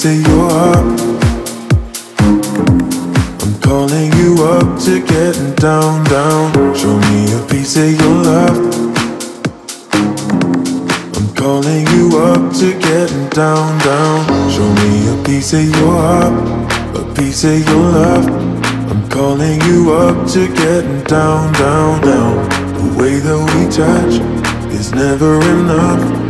piece of your heart. I'm calling you up to getting down, down. Show me a piece of your love. I'm calling you up to getting down, down. Show me a piece of your heart, a piece of your love. I'm calling you up to getting down, down, down. The way that we touch is never enough.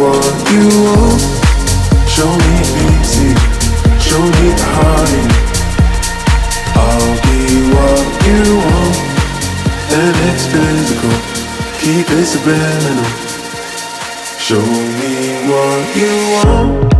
What you want. Show me easy. Show me the honey. I'll be what you want. And it's physical. Keep it subliminal. Show me what you want.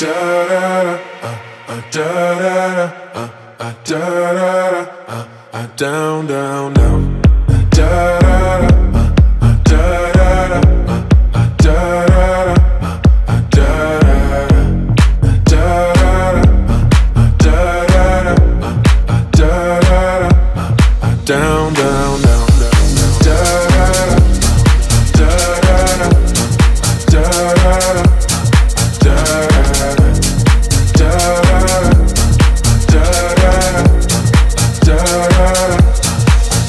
Uh, uh, uh, down, down, down, da da